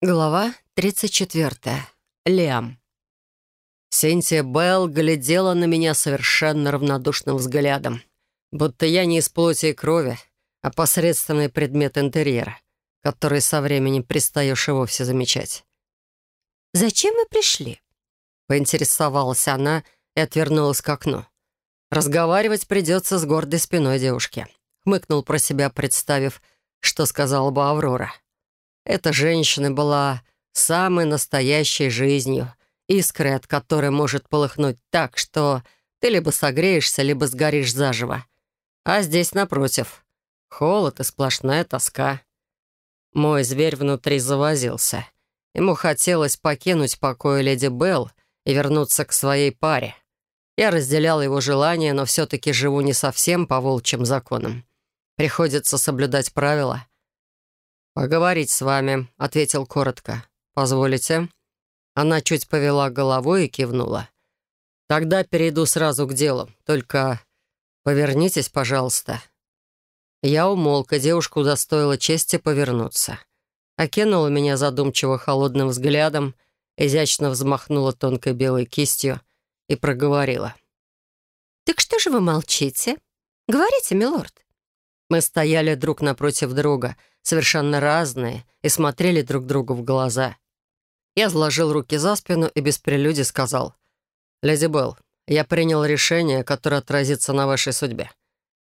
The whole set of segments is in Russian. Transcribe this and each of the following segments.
Глава 34. Лиам. Синтия Белл глядела на меня совершенно равнодушным взглядом, будто я не из плоти и крови, а посредственный предмет интерьера, который со временем перестаешь и вовсе замечать. «Зачем вы пришли?» — поинтересовалась она и отвернулась к окну. «Разговаривать придется с гордой спиной девушки», — хмыкнул про себя, представив, что сказала бы Аврора. Эта женщина была самой настоящей жизнью, искрой от которой может полыхнуть так, что ты либо согреешься, либо сгоришь заживо. А здесь, напротив, холод и сплошная тоска. Мой зверь внутри завозился. Ему хотелось покинуть покой леди Белл и вернуться к своей паре. Я разделял его желание, но все-таки живу не совсем по волчьим законам. Приходится соблюдать правила — «Поговорить с вами», — ответил коротко. «Позволите?» Она чуть повела головой и кивнула. «Тогда перейду сразу к делу. Только повернитесь, пожалуйста». Я умолк, и девушка удостоила чести повернуться. Окинула меня задумчиво холодным взглядом, изящно взмахнула тонкой белой кистью и проговорила. «Так что же вы молчите? Говорите, милорд». Мы стояли друг напротив друга — совершенно разные, и смотрели друг другу в глаза. Я сложил руки за спину и без прелюдий сказал, «Леди Белл, я принял решение, которое отразится на вашей судьбе.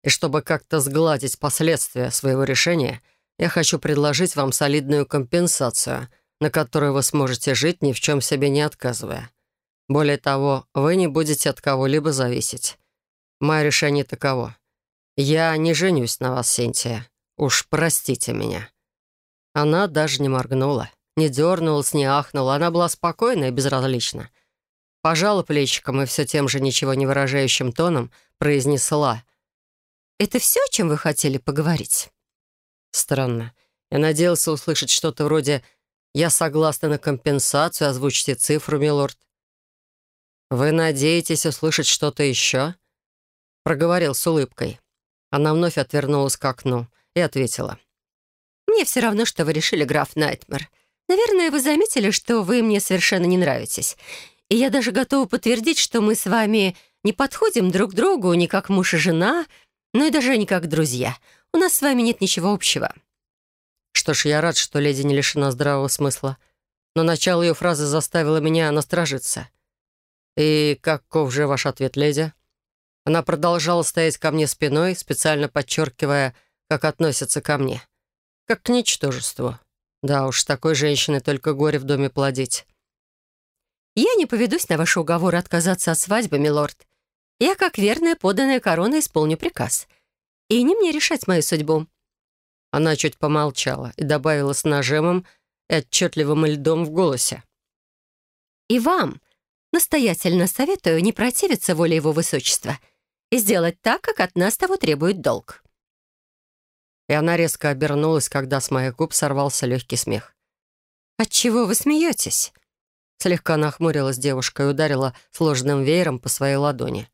И чтобы как-то сгладить последствия своего решения, я хочу предложить вам солидную компенсацию, на которую вы сможете жить, ни в чем себе не отказывая. Более того, вы не будете от кого-либо зависеть. Мое решение таково. Я не женюсь на вас, Синтия. Уж простите меня». Она даже не моргнула, не дернулась, не ахнула. Она была спокойна и безразлична. Пожала плечиком и все тем же ничего не выражающим тоном произнесла. «Это все, о чем вы хотели поговорить?» Странно. Я надеялся услышать что-то вроде «Я согласна на компенсацию, озвучьте цифру, милорд». «Вы надеетесь услышать что-то еще?» Проговорил с улыбкой. Она вновь отвернулась к окну и ответила. «Мне все равно, что вы решили, граф Найтмер. Наверное, вы заметили, что вы мне совершенно не нравитесь. И я даже готова подтвердить, что мы с вами не подходим друг другу ни как муж и жена, но и даже не как друзья. У нас с вами нет ничего общего». Что ж, я рад, что леди не лишена здравого смысла. Но начало ее фразы заставило меня насторожиться. «И каков же ваш ответ, леди?» Она продолжала стоять ко мне спиной, специально подчеркивая, как относятся ко мне. Как к ничтожеству. Да уж, такой женщины только горе в доме плодить. «Я не поведусь на ваши уговоры отказаться от свадьбы, милорд. Я, как верная поданная корона, исполню приказ. И не мне решать мою судьбу». Она чуть помолчала и добавила с нажимом и отчетливым льдом в голосе. «И вам настоятельно советую не противиться воле его высочества и сделать так, как от нас того требует долг» и она резко обернулась, когда с моих губ сорвался легкий смех. «Отчего вы смеетесь?» Слегка нахмурилась девушка и ударила сложным веером по своей ладони.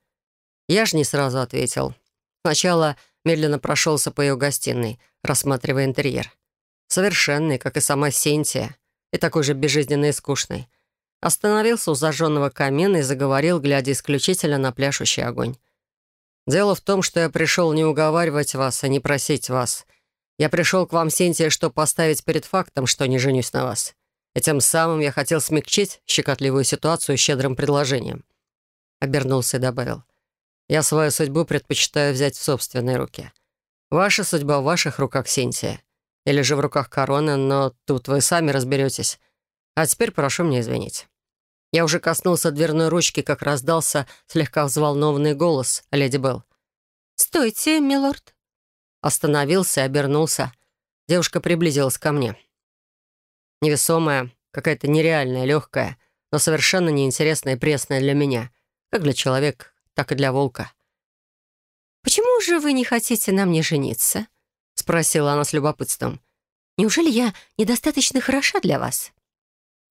Я же не сразу ответил. Сначала медленно прошелся по ее гостиной, рассматривая интерьер. Совершенный, как и сама Синтия, и такой же безжизненный и скучный. Остановился у зажженного камина и заговорил, глядя исключительно на пляшущий огонь. Дело в том, что я пришел не уговаривать вас, а не просить вас. Я пришел к вам, Синтия, чтобы поставить перед фактом, что не женюсь на вас. И тем самым я хотел смягчить щекотливую ситуацию щедрым предложением. Обернулся и добавил. Я свою судьбу предпочитаю взять в собственные руки. Ваша судьба в ваших руках, Синтия. Или же в руках короны, но тут вы сами разберетесь. А теперь прошу меня извинить. Я уже коснулся дверной ручки, как раздался слегка взволнованный голос леди Белл. «Стойте, милорд». Остановился и обернулся. Девушка приблизилась ко мне. Невесомая, какая-то нереальная, легкая, но совершенно неинтересная и пресная для меня, как для человека, так и для волка. «Почему же вы не хотите на мне жениться?» — спросила она с любопытством. «Неужели я недостаточно хороша для вас?»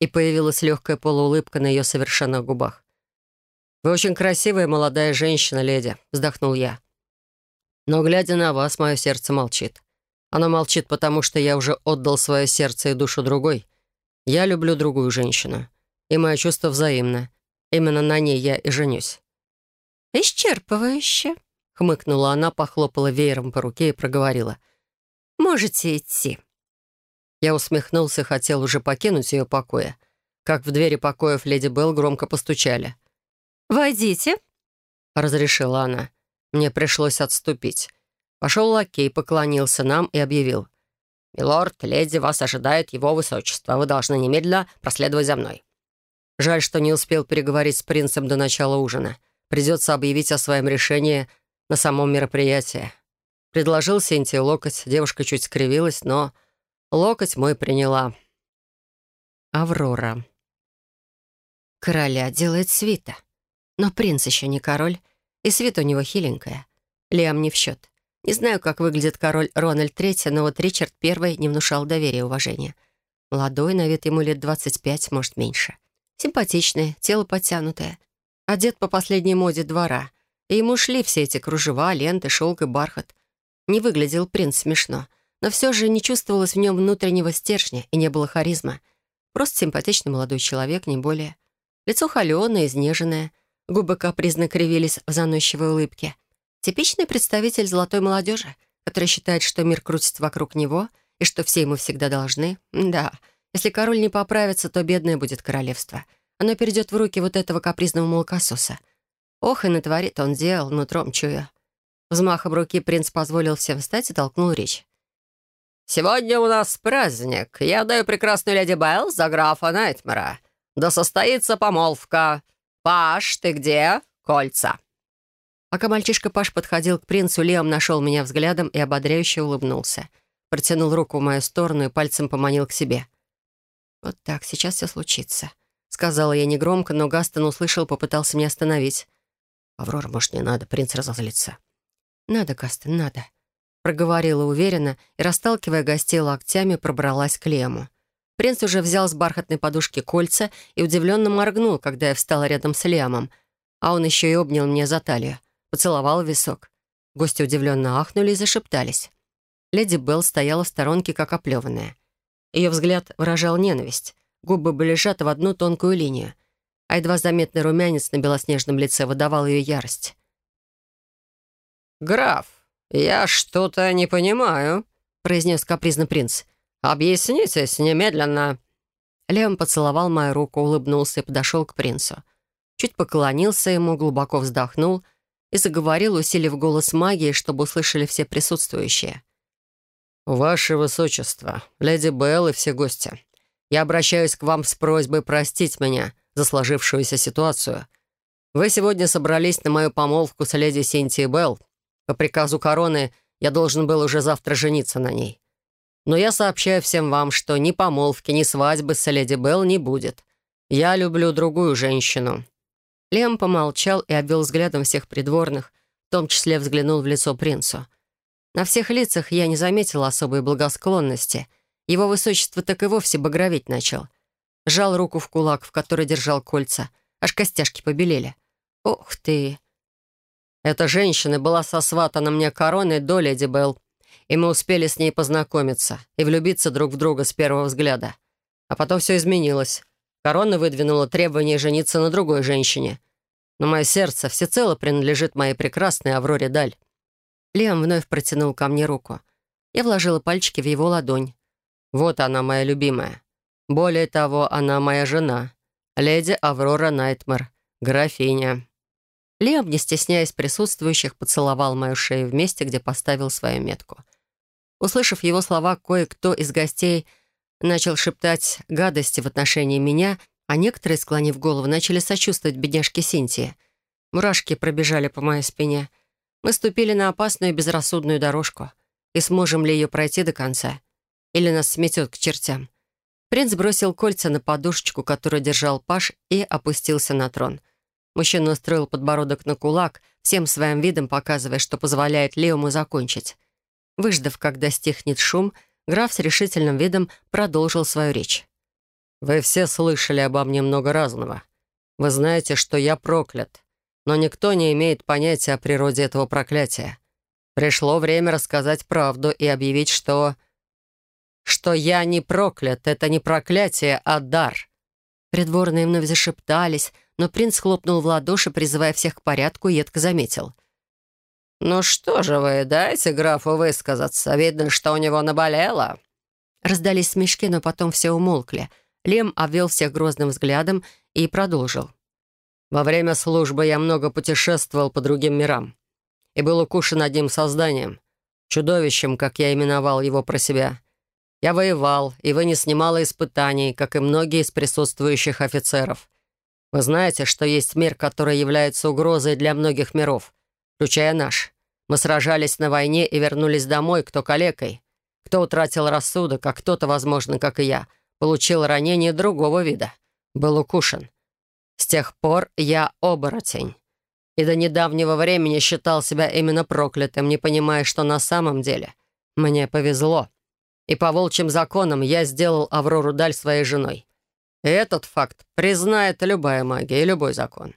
И появилась легкая полуулыбка на ее совершенных губах. «Вы очень красивая молодая женщина, леди», — вздохнул я. «Но, глядя на вас, мое сердце молчит. Оно молчит, потому что я уже отдал свое сердце и душу другой. Я люблю другую женщину, и мое чувство взаимно. Именно на ней я и женюсь». «Исчерпывающе», — хмыкнула она, похлопала веером по руке и проговорила. «Можете идти». Я усмехнулся, хотел уже покинуть ее покоя, как в двери покоев леди Белл громко постучали. «Войдите», — разрешила она. Мне пришлось отступить. Пошел лакей, поклонился нам и объявил. «Милорд, леди, вас ожидает его высочество. Вы должны немедленно проследовать за мной». Жаль, что не успел переговорить с принцем до начала ужина. Придется объявить о своем решении на самом мероприятии. Предложил Синтия локоть, девушка чуть скривилась, но локоть мой приняла. Аврора. Короля делает свита. Но принц еще не король, и свита у него хиленькая. Лиам не в счет. Не знаю, как выглядит король Рональд III, но вот Ричард I не внушал доверия и уважения. Молодой, на вид ему лет 25, может, меньше. Симпатичный, тело подтянутое. Одет по последней моде двора. И ему шли все эти кружева, ленты, шелк и бархат. Не выглядел принц смешно, но все же не чувствовалось в нем внутреннего стержня и не было харизма. Просто симпатичный молодой человек, не более. Лицо холеное, изнеженное, губы капризно кривились в заносчивой улыбке. Типичный представитель золотой молодежи, который считает, что мир крутится вокруг него и что все ему всегда должны. Да, если король не поправится, то бедное будет королевство. Оно перейдет в руки вот этого капризного молокососа. Ох, и натворит он дел, нутром чую. Взмахом руки принц позволил всем встать и толкнул речь. «Сегодня у нас праздник. Я даю прекрасную леди Белл за графа Найтмера. Да состоится помолвка. Паш, ты где? Кольца». Пока мальчишка Паш подходил к принцу, Леом нашел меня взглядом и ободряюще улыбнулся. Протянул руку в мою сторону и пальцем поманил к себе. «Вот так, сейчас все случится», — сказала я негромко, но Гастон услышал, попытался меня остановить. «Аврора, может, не надо, принц разозлится». «Надо, Гастон, надо», — проговорила уверенно и, расталкивая гостей локтями, пробралась к Лему. Принц уже взял с бархатной подушки кольца и удивленно моргнул, когда я встала рядом с Лиамом, а он еще и обнял меня за талию, поцеловал висок. Гости удивленно ахнули и зашептались. Леди Белл стояла в сторонке, как оплеванная. Ее взгляд выражал ненависть. Губы были сжаты в одну тонкую линию, а едва заметный румянец на белоснежном лице выдавал ее ярость. «Граф, я что-то не понимаю», — произнес капризный принц. «Объяснитесь немедленно». Леон поцеловал мою руку, улыбнулся и подошел к принцу. Чуть поклонился ему, глубоко вздохнул и заговорил, усилив голос магии, чтобы услышали все присутствующие. «Ваше Высочество, леди Белл и все гости, я обращаюсь к вам с просьбой простить меня за сложившуюся ситуацию. Вы сегодня собрались на мою помолвку с леди Синтией Белл. По приказу короны я должен был уже завтра жениться на ней. Но я сообщаю всем вам, что ни помолвки, ни свадьбы с леди Белл не будет. Я люблю другую женщину». Лем помолчал и обвел взглядом всех придворных, в том числе взглянул в лицо принцу. На всех лицах я не заметила особой благосклонности. Его высочество так и вовсе багроветь начал. Жал руку в кулак, в который держал кольца. Аж костяшки побелели. «Ух ты!» Эта женщина была сосватана мне короной до леди Белл, и мы успели с ней познакомиться и влюбиться друг в друга с первого взгляда. А потом все изменилось. Корона выдвинула требование жениться на другой женщине. Но мое сердце всецело принадлежит моей прекрасной Авроре Даль. Лиам вновь протянул ко мне руку. Я вложила пальчики в его ладонь. «Вот она, моя любимая. Более того, она моя жена. Леди Аврора Найтмер, графиня». Лиам, не стесняясь присутствующих, поцеловал мою шею в месте, где поставил свою метку. Услышав его слова, кое-кто из гостей начал шептать гадости в отношении меня, а некоторые, склонив голову, начали сочувствовать бедняжке Синтии. Мурашки пробежали по моей спине — мы ступили на опасную безрассудную дорожку. И сможем ли ее пройти до конца? Или нас сметет к чертям? Принц бросил кольца на подушечку, которую держал Паш, и опустился на трон. Мужчина устроил подбородок на кулак, всем своим видом показывая, что позволяет Леому закончить. Выждав, когда стихнет шум, граф с решительным видом продолжил свою речь. «Вы все слышали обо мне много разного. Вы знаете, что я проклят но никто не имеет понятия о природе этого проклятия. Пришло время рассказать правду и объявить, что... что я не проклят, это не проклятие, а дар». Придворные вновь зашептались, но принц хлопнул в ладоши, призывая всех к порядку, и едко заметил. «Ну что же вы, дайте графу высказаться. Видно, что у него наболело». Раздались смешки, но потом все умолкли. Лем обвел всех грозным взглядом и продолжил. «Во время службы я много путешествовал по другим мирам и был укушен одним созданием, чудовищем, как я именовал его про себя. Я воевал и вынес немало испытаний, как и многие из присутствующих офицеров. Вы знаете, что есть мир, который является угрозой для многих миров, включая наш. Мы сражались на войне и вернулись домой, кто калекой, кто утратил рассудок, а кто-то, возможно, как и я, получил ранение другого вида, был укушен. С тех пор я оборотень. И до недавнего времени считал себя именно проклятым, не понимая, что на самом деле мне повезло. И по волчьим законам я сделал Аврору Даль своей женой. Этот факт признает любая магия и любой закон.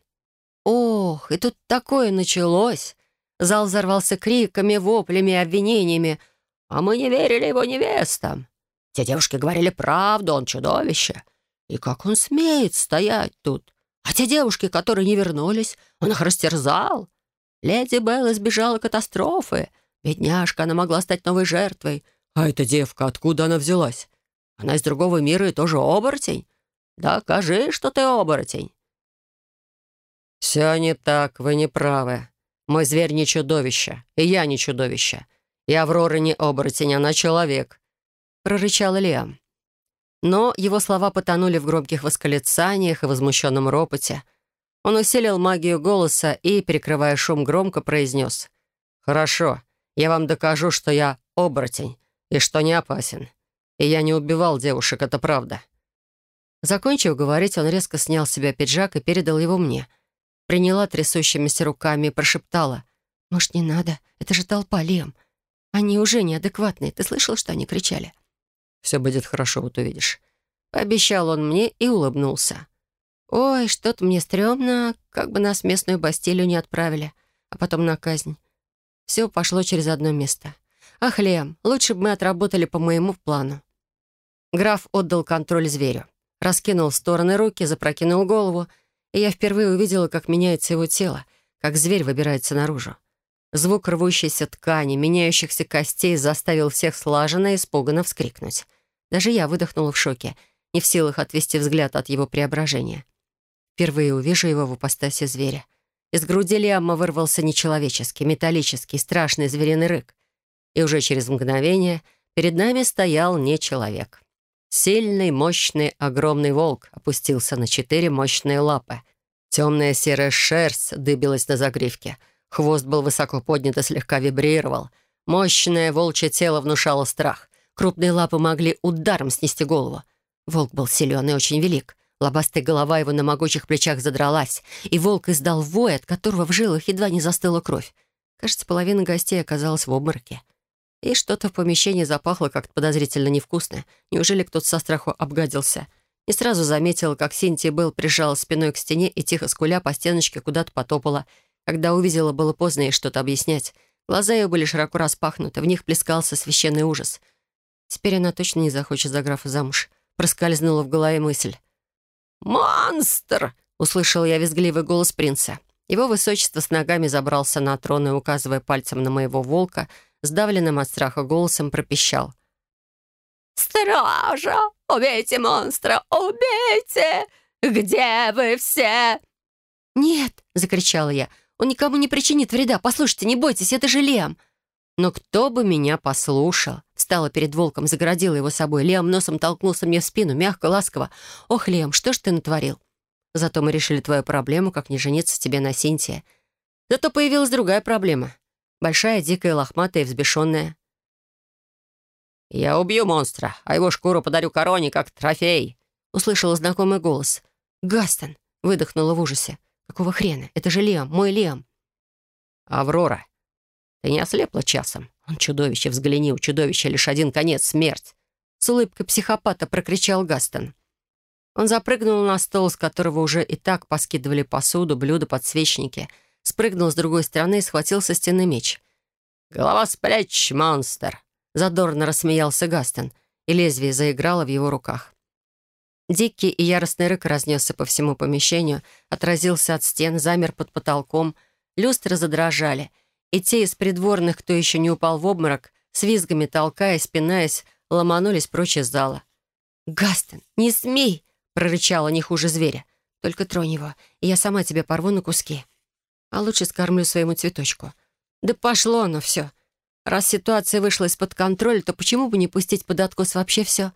Ох, и тут такое началось. Зал взорвался криками, воплями, обвинениями. А мы не верили его невестам. Те девушки говорили правду, он чудовище. И как он смеет стоять тут? А те девушки, которые не вернулись, он их растерзал. Леди Белла избежала катастрофы. Бедняжка, она могла стать новой жертвой. А эта девка, откуда она взялась? Она из другого мира и тоже оборотень? Докажи, что ты оборотень. «Все не так, вы не правы. Мой зверь не чудовище, и я не чудовище. И Аврора не оборотень, она человек», — прорычал Лиам. Но его слова потонули в громких восклицаниях и возмущенном ропоте. Он усилил магию голоса и, перекрывая шум, громко произнес. «Хорошо, я вам докажу, что я оборотень и что не опасен. И я не убивал девушек, это правда». Закончив говорить, он резко снял с себя пиджак и передал его мне. Приняла трясущимися руками и прошептала. «Может, не надо? Это же толпа, Лем. Они уже неадекватные. Ты слышал, что они кричали?» Все будет хорошо, вот увидишь». Пообещал он мне и улыбнулся. «Ой, что-то мне стрёмно, как бы нас в местную Бастилию не отправили, а потом на казнь. Все пошло через одно место. Ах, Лем, лучше бы мы отработали по моему плану». Граф отдал контроль зверю. Раскинул в стороны руки, запрокинул голову, и я впервые увидела, как меняется его тело, как зверь выбирается наружу. Звук рвущейся ткани, меняющихся костей заставил всех слаженно и испуганно вскрикнуть. Даже я выдохнула в шоке, не в силах отвести взгляд от его преображения. Впервые увижу его в ипостаси зверя. Из груди Лиамма вырвался нечеловеческий, металлический, страшный звериный рык. И уже через мгновение перед нами стоял не человек. Сильный, мощный, огромный волк опустился на четыре мощные лапы. Темная серая шерсть дыбилась на загривке. Хвост был высоко поднят и слегка вибрировал. Мощное волчье тело внушало страх. Крупные лапы могли ударом снести голову. Волк был силен и очень велик. Лобастая голова его на могучих плечах задралась, и волк издал вой, от которого в жилах едва не застыла кровь. Кажется, половина гостей оказалась в обмороке. И что-то в помещении запахло как-то подозрительно невкусно. Неужели кто-то со страху обгадился? Не сразу заметила, как Синтия был прижала спиной к стене и тихо скуля по стеночке куда-то потопала. Когда увидела, было поздно ей что-то объяснять. Глаза ее были широко распахнуты, в них плескался священный ужас — Теперь она точно не захочет за графа замуж. Проскользнула в голове мысль. «Монстр!» — услышал я визгливый голос принца. Его высочество с ногами забрался на трон и, указывая пальцем на моего волка, сдавленным от страха голосом пропищал. «Стража! Убейте монстра! Убейте! Где вы все?» «Нет!» — закричала я. «Он никому не причинит вреда. Послушайте, не бойтесь, это же Лем!» Но кто бы меня послушал? Встала перед волком, загородила его собой. Лем носом толкнулся мне в спину, мягко, ласково. «Ох, Лем, что ж ты натворил?» Зато мы решили твою проблему, как не жениться тебе на Синтия. Зато появилась другая проблема. Большая, дикая, лохматая и взбешенная. «Я убью монстра, а его шкуру подарю короне, как трофей», — услышала знакомый голос. «Гастон!» — выдохнула в ужасе. «Какого хрена? Это же Лем, мой Лем!» «Аврора!» Ты не ослепла часом? Он чудовище, взгляни, у чудовища лишь один конец — смерть!» С улыбкой психопата прокричал Гастон. Он запрыгнул на стол, с которого уже и так поскидывали посуду, блюда, подсвечники, спрыгнул с другой стороны и схватил со стены меч. «Голова с плеч, монстр!» — задорно рассмеялся Гастон. и лезвие заиграло в его руках. Дикий и яростный рык разнесся по всему помещению, отразился от стен, замер под потолком, люстры задрожали, и те из придворных, кто еще не упал в обморок, с визгами толкаясь, пинаясь, ломанулись прочь из зала. «Гастон, не смей!» — прорычала не хуже зверя. «Только тронь его, и я сама тебя порву на куски. А лучше скормлю своему цветочку. Да пошло оно все. Раз ситуация вышла из-под контроля, то почему бы не пустить под откос вообще все?»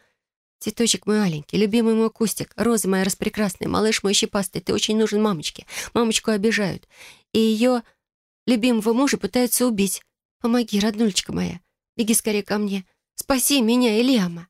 «Цветочек мой маленький, любимый мой кустик, роза моя распрекрасная, малыш мой щепастый, ты очень нужен мамочке. Мамочку обижают. И ее любимого мужа пытаются убить. Помоги, роднулечка моя. Беги скорее ко мне. Спаси меня, Ильяма».